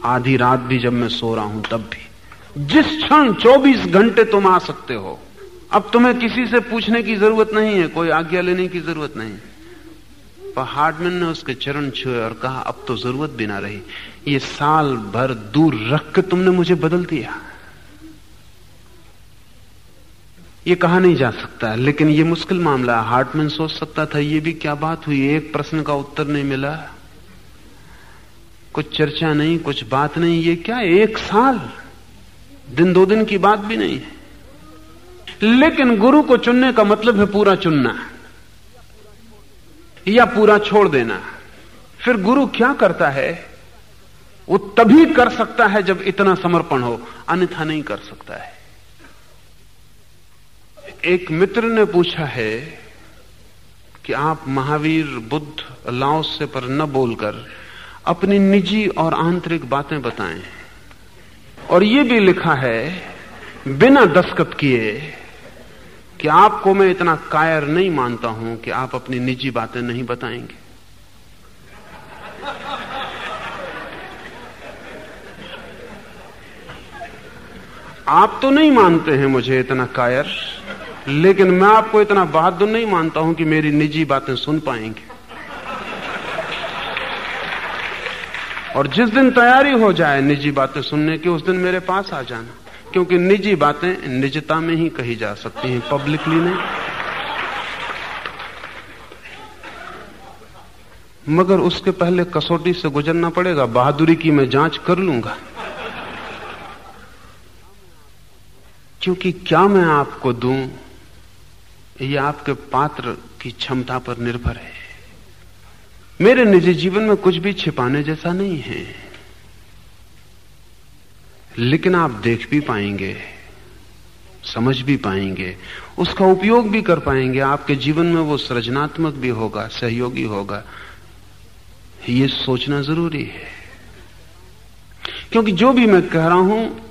आधी रात भी जब मैं सो रहा हूँ, तब भी। जिस क्षण 24 घंटे तुम आ सकते हो अब तुम्हें किसी से पूछने की ज़रूरत नहीं है, कोई आज्ञा लेने की ज़रूरत नहीं। पर हार्टमैन ने उसके चरण छुए और कहा, अब तो ज़रूरत भी ना रही। ये साल भर दूर रख के तुमने मुझे बदल दिया। ये कहा नहीं जा सकता, लेकिन ये मुश्किल मामला है। हार्टमैन सोच सकता था, ये भी क्या बात हुई? एक प्रश्न का उत्तर नहीं मिला। कुछ चर्चा नहीं, कुछ बात नहीं, ये क्या एक साल? दिन दो दिन की बात भी नहीं है। लेकिन गुरु को चुनने का मतलब है पूरा चुनना या पूरा छोड़ देना। फिर गुरु क्या करता है? वो तभी कर सकता है जब इतना समर्पण हो, अन्यथा नहीं कर सकता है। एक मित्र ने पूछा है कि आप महावीर, बुद्ध, लाओस से पर न बोलकर अपनी निजी और आंतरिक बातें बताएँ। और यह भी लिखा है, बिना दस्खत किए कि आपको मैं इतना कायर नहीं मानता हूँ कि आप अपनी निजी बातें नहीं बताएँगे। आप तो नहीं मानते हैं मुझे इतना कायर, लेकिन मैं आपको इतना बहादुर नहीं मानता हूँ कि मेरी निजी बातें सुन पाएँगे। और जिस दिन तैयारी हो जाए निजी बातें सुनने की, उस दिन मेरे पास आ जाना। क्योंकि निजी बातें निजता में ही कही जा सकती हैं पब्लिकली नहीं। मगर उसके पहले कसौटी से गुजरना पड़ेगा, बहादुरी की मैं जाँच कर लूँगा। क्योंकि क्या मैं आपको दूँ यह आपके पात्र की क्षमता पर निर्भर है। मेरे निजी जीवन में कुछ भी छिपाने जैसा नहीं है। लेकिन आप देख भी पाएँगे, समझ भी पाएँगे, उसका उपयोग भी कर पाएँगे, आपके जीवन में वो सृजनात्मक भी होगा, सहयोगी होगा। ये सोचना ज़रूरी है। क्योंकि जो भी मैं कह रहा हूँ,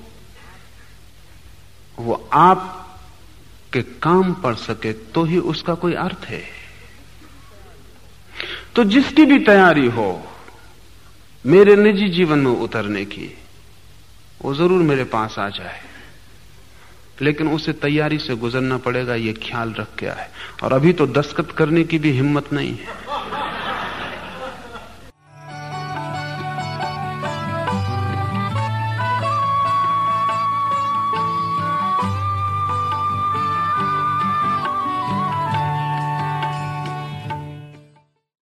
वो आप के काम पड़ सके तो ही उसका कोई अर्थ है। तो जिसकी भी तैयारी हो, मेरे निजी जीवन में उतरने की वो ज़रूर मेरे पास आ जाए। लेकिन उसे तैयारी से गुजरना पड़ेगा, ये ख्याल रख के आए। और अभी तो दस्तखत करने की भी हिम्मत नहीं है।